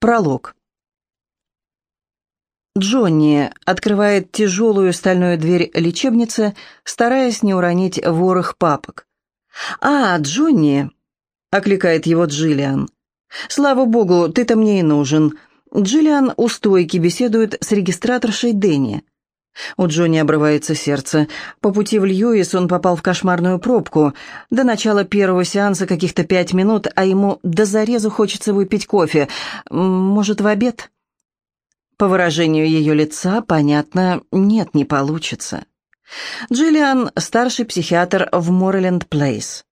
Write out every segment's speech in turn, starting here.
Пролог. Джонни открывает тяжелую стальную дверь лечебницы, стараясь не уронить ворох папок. «А, Джонни!» — окликает его Джиллиан. «Слава богу, ты-то мне и нужен». Джиллиан у стойки беседует с регистраторшей Дэнни. У Джонни обрывается сердце. По пути в Льюис он попал в кошмарную пробку. До начала первого сеанса каких-то пять минут, а ему до зарезу хочется выпить кофе. Может, в обед? По выражению ее лица, понятно, нет, не получится. Джиллиан – старший психиатр в Морриленд Плейс.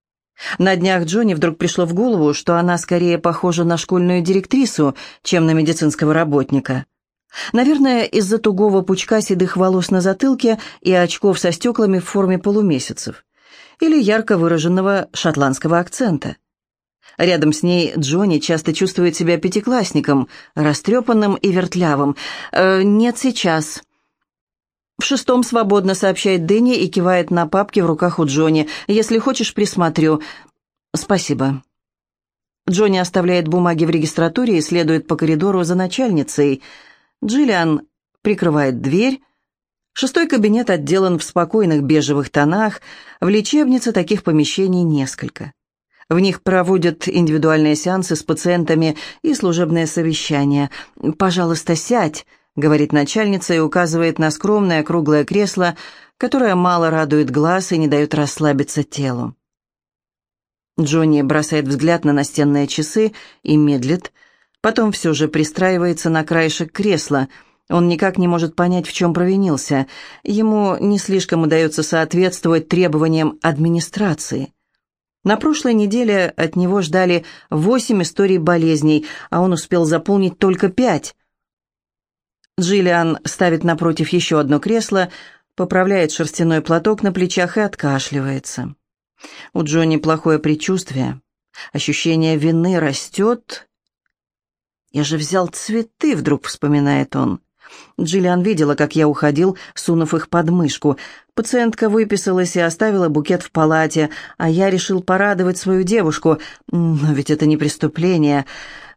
На днях Джонни вдруг пришло в голову, что она скорее похожа на школьную директрису, чем на медицинского работника. Наверное, из-за тугого пучка седых волос на затылке и очков со стеклами в форме полумесяцев. Или ярко выраженного шотландского акцента. Рядом с ней Джонни часто чувствует себя пятиклассником, растрепанным и вертлявым. «Э, «Нет, сейчас». В шестом свободно сообщает Дэнни и кивает на папки в руках у Джонни. «Если хочешь, присмотрю». «Спасибо». Джонни оставляет бумаги в регистратуре и следует по коридору за начальницей – Джиллиан прикрывает дверь. Шестой кабинет отделан в спокойных бежевых тонах. В лечебнице таких помещений несколько. В них проводят индивидуальные сеансы с пациентами и служебное совещание. «Пожалуйста, сядь», — говорит начальница и указывает на скромное круглое кресло, которое мало радует глаз и не дает расслабиться телу. Джонни бросает взгляд на настенные часы и медлит — Потом все же пристраивается на краешек кресла. Он никак не может понять, в чем провинился. Ему не слишком удается соответствовать требованиям администрации. На прошлой неделе от него ждали восемь историй болезней, а он успел заполнить только пять. Джиллиан ставит напротив еще одно кресло, поправляет шерстяной платок на плечах и откашливается. У Джонни плохое предчувствие. Ощущение вины растет «Я же взял цветы», — вдруг вспоминает он. Джиллиан видела, как я уходил, сунув их под мышку. Пациентка выписалась и оставила букет в палате, а я решил порадовать свою девушку. Но ведь это не преступление.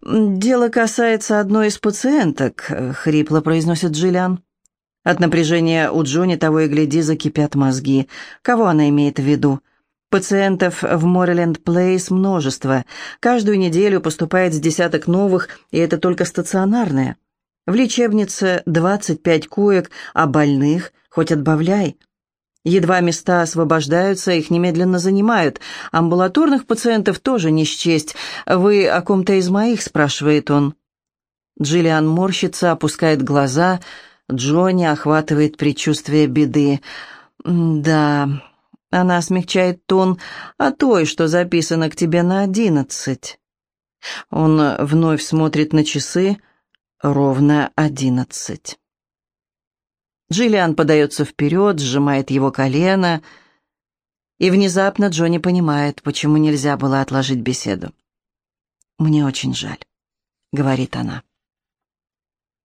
«Дело касается одной из пациенток», — хрипло произносит Джиллиан. От напряжения у Джонни того и гляди закипят мозги. Кого она имеет в виду? Пациентов в Морриленд Плейс множество. Каждую неделю поступает с десяток новых, и это только стационарные. В лечебнице 25 коек, а больных хоть отбавляй. Едва места освобождаются, их немедленно занимают. Амбулаторных пациентов тоже не счесть. «Вы о ком-то из моих?» – спрашивает он. Джиллиан морщится, опускает глаза. Джонни охватывает предчувствие беды. «Да, она смягчает тон, а той, что записано к тебе на одиннадцать. Он вновь смотрит на часы, ровно одиннадцать. Джиллиан подается вперед, сжимает его колено, и внезапно Джонни понимает, почему нельзя было отложить беседу. «Мне очень жаль», — говорит она.